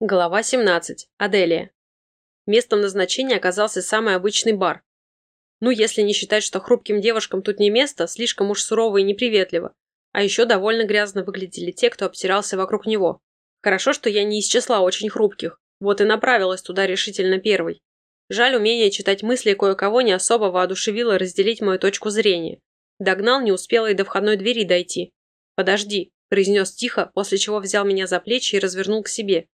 Глава 17. Аделия. Местом назначения оказался самый обычный бар. Ну, если не считать, что хрупким девушкам тут не место, слишком уж сурово и неприветливо. А еще довольно грязно выглядели те, кто обтирался вокруг него. Хорошо, что я не из числа очень хрупких. Вот и направилась туда решительно первой. Жаль, умение читать мысли кое-кого не особо воодушевило разделить мою точку зрения. Догнал, не успела и до входной двери дойти. «Подожди», – произнес тихо, после чего взял меня за плечи и развернул к себе.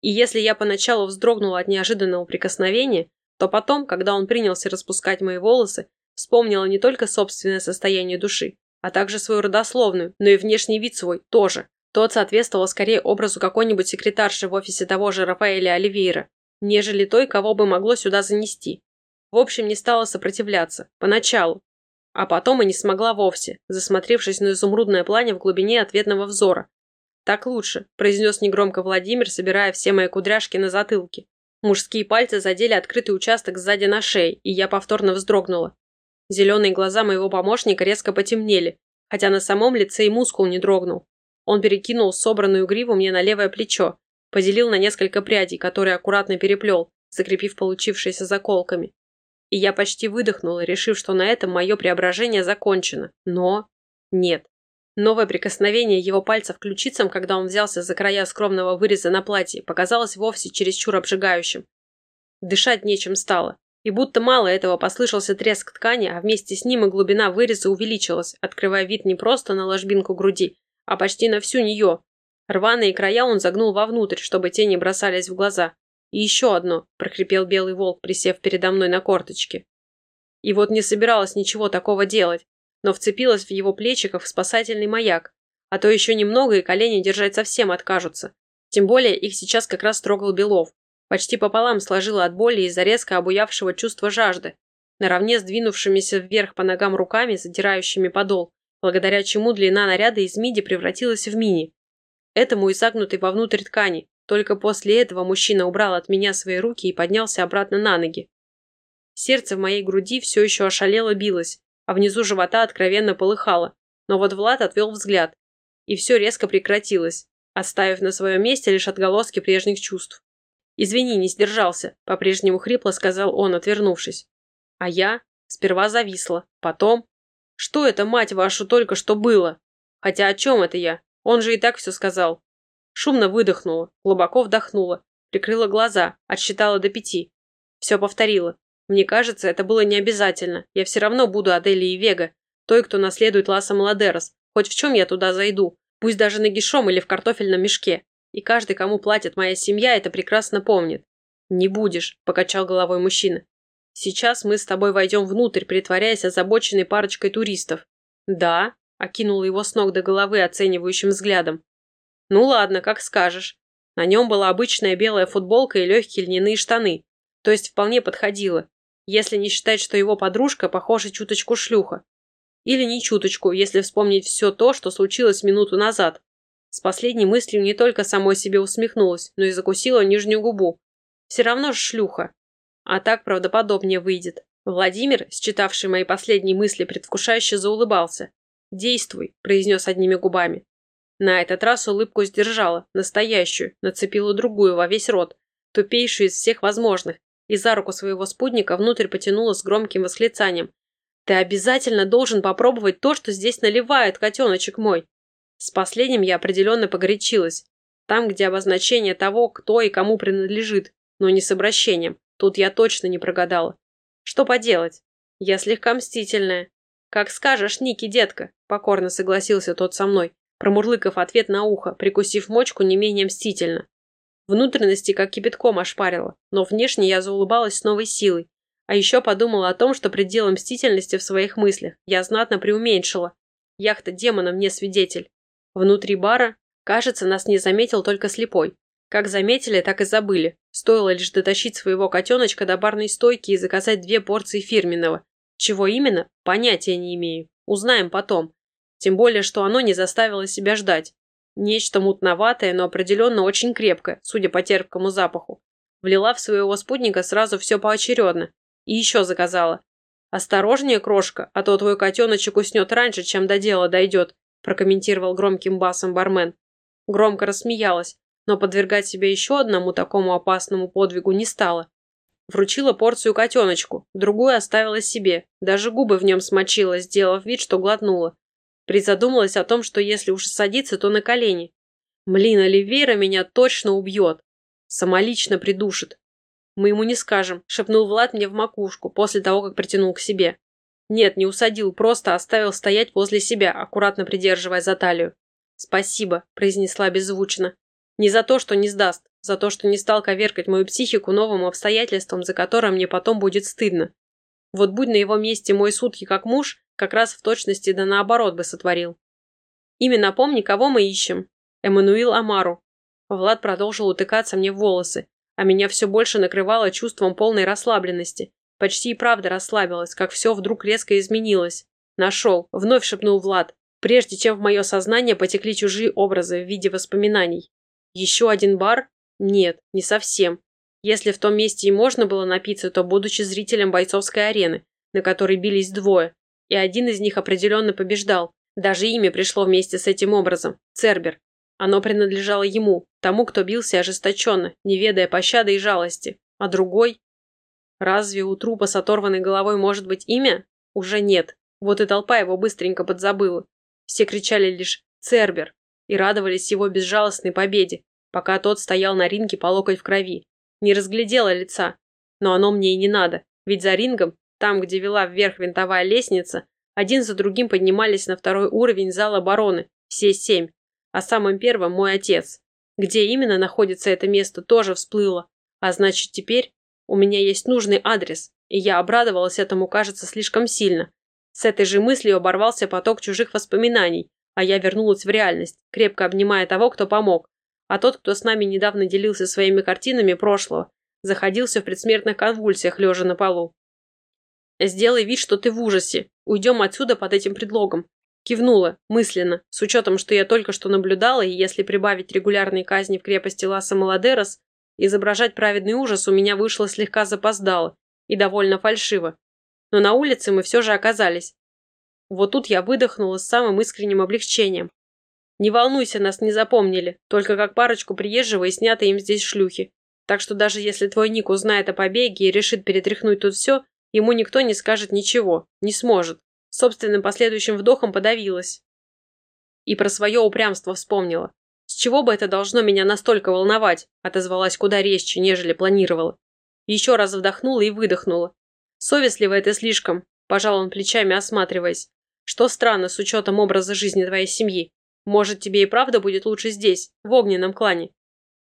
И если я поначалу вздрогнула от неожиданного прикосновения, то потом, когда он принялся распускать мои волосы, вспомнила не только собственное состояние души, а также свою родословную, но и внешний вид свой тоже. Тот соответствовал скорее образу какой-нибудь секретарши в офисе того же Рафаэля Оливейра, нежели той, кого бы могло сюда занести. В общем, не стала сопротивляться. Поначалу. А потом и не смогла вовсе, засмотревшись на изумрудное пламя в глубине ответного взора, «Так лучше», – произнес негромко Владимир, собирая все мои кудряшки на затылке. Мужские пальцы задели открытый участок сзади на шее, и я повторно вздрогнула. Зеленые глаза моего помощника резко потемнели, хотя на самом лице и мускул не дрогнул. Он перекинул собранную гриву мне на левое плечо, поделил на несколько прядей, которые аккуратно переплел, закрепив получившиеся заколками. И я почти выдохнула, решив, что на этом мое преображение закончено. Но... Нет. Новое прикосновение его пальцев к ключицам, когда он взялся за края скромного выреза на платье, показалось вовсе чересчур обжигающим. Дышать нечем стало. И будто мало этого послышался треск ткани, а вместе с ним и глубина выреза увеличилась, открывая вид не просто на ложбинку груди, а почти на всю нее. Рваные края он загнул вовнутрь, чтобы тени бросались в глаза. «И еще одно», – прохрипел белый волк, присев передо мной на корточки. И вот не собиралась ничего такого делать, но вцепилась в его плечи, в спасательный маяк. А то еще немного, и колени держать совсем откажутся. Тем более их сейчас как раз трогал Белов. Почти пополам сложила от боли из-за резко обуявшего чувства жажды, наравне с двинувшимися вверх по ногам руками, задирающими подол, благодаря чему длина наряда из миди превратилась в мини. Этому и загнутый вовнутрь ткани. Только после этого мужчина убрал от меня свои руки и поднялся обратно на ноги. Сердце в моей груди все еще ошалело билось, а внизу живота откровенно полыхало. Но вот Влад отвел взгляд, и все резко прекратилось, оставив на своем месте лишь отголоски прежних чувств. «Извини, не сдержался», – по-прежнему хрипло сказал он, отвернувшись. А я сперва зависла, потом... Что это, мать вашу, только что было? Хотя о чем это я? Он же и так все сказал. Шумно выдохнула, глубоко вдохнула, прикрыла глаза, отсчитала до пяти. Все повторила. Мне кажется, это было не обязательно. Я все равно буду Аделией Вега, той, кто наследует Ласа Маладерос. Хоть в чем я туда зайду, пусть даже нагишом или в картофельном мешке. И каждый, кому платит моя семья, это прекрасно помнит. «Не будешь», – покачал головой мужчина. «Сейчас мы с тобой войдем внутрь, притворяясь озабоченной парочкой туристов». «Да», – окинула его с ног до головы оценивающим взглядом. «Ну ладно, как скажешь». На нем была обычная белая футболка и легкие льняные штаны. То есть вполне подходило если не считать, что его подружка похожа чуточку шлюха. Или не чуточку, если вспомнить все то, что случилось минуту назад. С последней мыслью не только самой себе усмехнулась, но и закусила нижнюю губу. Все равно ж шлюха. А так правдоподобнее выйдет. Владимир, считавший мои последние мысли, предвкушающе заулыбался. «Действуй», – произнес одними губами. На этот раз улыбку сдержала, настоящую, нацепила другую во весь рот, тупейшую из всех возможных, и за руку своего спутника внутрь потянула с громким восклицанием. «Ты обязательно должен попробовать то, что здесь наливает, котеночек мой!» С последним я определенно погорячилась. Там, где обозначение того, кто и кому принадлежит, но не с обращением. Тут я точно не прогадала. Что поделать? Я слегка мстительная. «Как скажешь, Ники, детка», — покорно согласился тот со мной, промурлыкав ответ на ухо, прикусив мочку не менее мстительно. Внутренности как кипятком ошпарило, но внешне я заулыбалась с новой силой. А еще подумала о том, что пределом мстительности в своих мыслях я знатно преуменьшила. Яхта демона мне свидетель. Внутри бара, кажется, нас не заметил только слепой. Как заметили, так и забыли. Стоило лишь дотащить своего котеночка до барной стойки и заказать две порции фирменного. Чего именно, понятия не имею. Узнаем потом. Тем более, что оно не заставило себя ждать. Нечто мутноватое, но определенно очень крепкое, судя по терпкому запаху. Влила в своего спутника сразу все поочередно. И еще заказала. «Осторожнее, крошка, а то твой котеночек уснет раньше, чем до дела дойдет», прокомментировал громким басом бармен. Громко рассмеялась, но подвергать себя еще одному такому опасному подвигу не стала. Вручила порцию котеночку, другую оставила себе, даже губы в нем смочила, сделав вид, что глотнула. Призадумалась о том, что если уж садиться, то на колени. Млин, Оливейра меня точно убьет. Самолично придушит. Мы ему не скажем, шепнул Влад мне в макушку, после того, как притянул к себе. Нет, не усадил, просто оставил стоять возле себя, аккуратно придерживая за талию. «Спасибо», – произнесла беззвучно. Не за то, что не сдаст, за то, что не стал коверкать мою психику новым обстоятельством, за которое мне потом будет стыдно. Вот будь на его месте мой сутки как муж, как раз в точности да наоборот бы сотворил. Имя напомни, кого мы ищем. Эммануил Амару. Влад продолжил утыкаться мне в волосы, а меня все больше накрывало чувством полной расслабленности. Почти и правда расслабилась, как все вдруг резко изменилось. Нашел, вновь шепнул Влад, прежде чем в мое сознание потекли чужие образы в виде воспоминаний. Еще один бар? Нет, не совсем. Если в том месте и можно было напиться, то будучи зрителем бойцовской арены, на которой бились двое, и один из них определенно побеждал. Даже имя пришло вместе с этим образом – Цербер. Оно принадлежало ему, тому, кто бился ожесточенно, не ведая пощады и жалости. А другой? Разве у трупа с оторванной головой может быть имя? Уже нет. Вот и толпа его быстренько подзабыла. Все кричали лишь «Цербер», и радовались его безжалостной победе, пока тот стоял на ринге по локоть в крови. Не разглядела лица. Но оно мне и не надо, ведь за рингом, там, где вела вверх винтовая лестница, один за другим поднимались на второй уровень зала обороны, все семь, а самым первым мой отец. Где именно находится это место, тоже всплыло. А значит, теперь у меня есть нужный адрес, и я обрадовалась этому, кажется, слишком сильно. С этой же мыслью оборвался поток чужих воспоминаний, а я вернулась в реальность, крепко обнимая того, кто помог. А тот, кто с нами недавно делился своими картинами прошлого, заходился в предсмертных конвульсиях, лежа на полу. «Сделай вид, что ты в ужасе. Уйдем отсюда под этим предлогом». Кивнула, мысленно, с учетом, что я только что наблюдала, и если прибавить регулярные казни в крепости Ласа Маладерос, изображать праведный ужас у меня вышло слегка запоздало и довольно фальшиво. Но на улице мы все же оказались, вот тут я выдохнула с самым искренним облегчением. Не волнуйся, нас не запомнили, только как парочку приезжего и снято им здесь шлюхи. Так что даже если твой Ник узнает о побеге и решит перетряхнуть тут все, ему никто не скажет ничего, не сможет. Собственным последующим вдохом подавилась. И про свое упрямство вспомнила. С чего бы это должно меня настолько волновать, отозвалась куда резче, нежели планировала. Еще раз вдохнула и выдохнула. Совестливо это слишком, пожал он плечами, осматриваясь. Что странно с учетом образа жизни твоей семьи. Может, тебе и правда будет лучше здесь, в огненном клане?»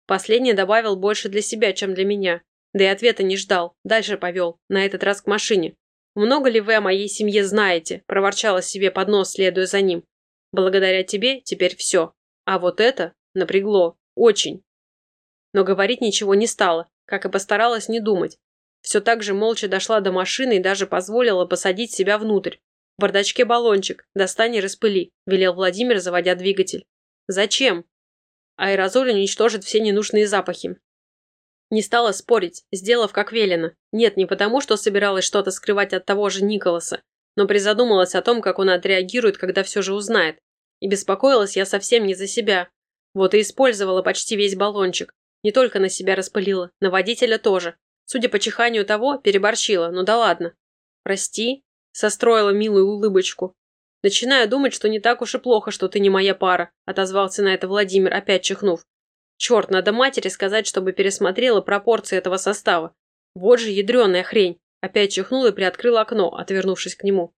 Последний добавил больше для себя, чем для меня. Да и ответа не ждал. Дальше повел. На этот раз к машине. «Много ли вы о моей семье знаете?» – проворчала себе под нос, следуя за ним. «Благодаря тебе теперь все. А вот это напрягло. Очень». Но говорить ничего не стала, как и постаралась не думать. Все так же молча дошла до машины и даже позволила посадить себя внутрь, в бардачке баллончик. Достань и распыли», – велел Владимир, заводя двигатель. «Зачем?» Аэрозоль уничтожит все ненужные запахи. Не стала спорить, сделав как велено. Нет, не потому, что собиралась что-то скрывать от того же Николаса, но призадумалась о том, как он отреагирует, когда все же узнает. И беспокоилась я совсем не за себя. Вот и использовала почти весь баллончик. Не только на себя распылила, на водителя тоже. Судя по чиханию того, переборщила, ну да ладно. «Прости», Состроила милую улыбочку. «Начинаю думать, что не так уж и плохо, что ты не моя пара», отозвался на это Владимир, опять чихнув. «Черт, надо матери сказать, чтобы пересмотрела пропорции этого состава. Вот же ядреная хрень!» Опять чихнула и приоткрыла окно, отвернувшись к нему.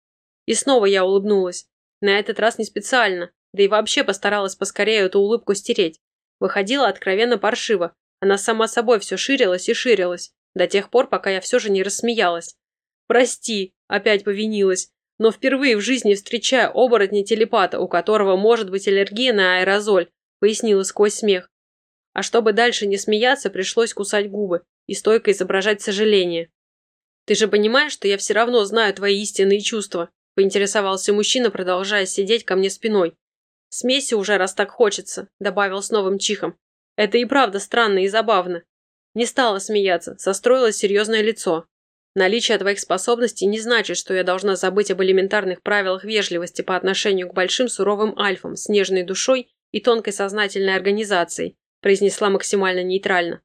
И снова я улыбнулась. На этот раз не специально, да и вообще постаралась поскорее эту улыбку стереть. Выходила откровенно паршиво. Она сама собой все ширилась и ширилась, до тех пор, пока я все же не рассмеялась. «Прости», – опять повинилась, но впервые в жизни встречаю оборотня-телепата, у которого может быть аллергия на аэрозоль, пояснила сквозь смех. А чтобы дальше не смеяться, пришлось кусать губы и стойко изображать сожаление. «Ты же понимаешь, что я все равно знаю твои истинные чувства?» – поинтересовался мужчина, продолжая сидеть ко мне спиной. «Смеси уже, раз так хочется», – добавил с новым чихом. «Это и правда странно и забавно». Не стала смеяться, состроила серьезное лицо, Наличие твоих способностей не значит, что я должна забыть об элементарных правилах вежливости по отношению к большим суровым альфам с нежной душой и тонкой сознательной организацией. Произнесла максимально нейтрально.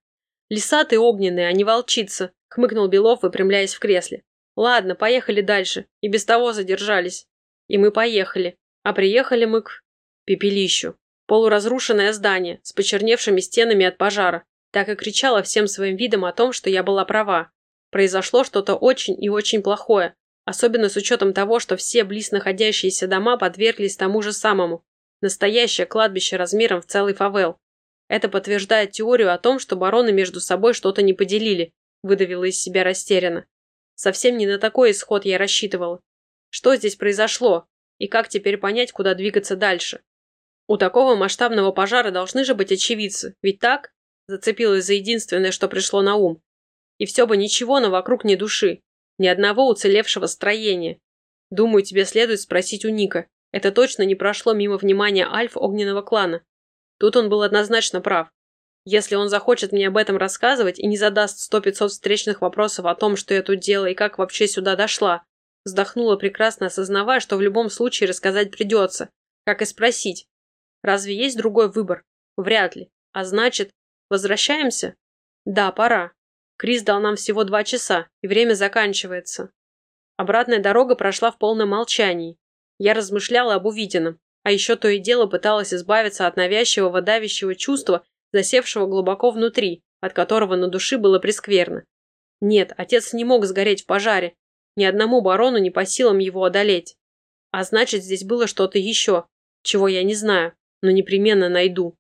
«Лиса ты огненная, а не волчица», — хмыкнул Белов, выпрямляясь в кресле. «Ладно, поехали дальше. И без того задержались». И мы поехали. А приехали мы к... пепелищу. Полуразрушенное здание, с почерневшими стенами от пожара. Так и кричала всем своим видом о том, что я была права. Произошло что-то очень и очень плохое. Особенно с учетом того, что все близ находящиеся дома подверглись тому же самому. Настоящее кладбище размером в целый фавел. Это подтверждает теорию о том, что бароны между собой что-то не поделили, выдавила из себя растерянно. Совсем не на такой исход я рассчитывала. Что здесь произошло? И как теперь понять, куда двигаться дальше? У такого масштабного пожара должны же быть очевидцы, ведь так? Зацепилась за единственное, что пришло на ум. И все бы ничего, но вокруг ни души. Ни одного уцелевшего строения. Думаю, тебе следует спросить у Ника. Это точно не прошло мимо внимания Альф огненного клана. Тут он был однозначно прав. Если он захочет мне об этом рассказывать и не задаст сто-пятьсот встречных вопросов о том, что я тут делала и как вообще сюда дошла, вздохнула прекрасно осознавая, что в любом случае рассказать придется. Как и спросить. Разве есть другой выбор? Вряд ли. А значит, возвращаемся? Да, пора. Крис дал нам всего два часа, и время заканчивается. Обратная дорога прошла в полном молчании. Я размышляла об увиденном, а еще то и дело пыталась избавиться от навязчивого давящего чувства, засевшего глубоко внутри, от которого на душе было прескверно. Нет, отец не мог сгореть в пожаре. Ни одному барону не по силам его одолеть. А значит, здесь было что-то еще, чего я не знаю, но непременно найду.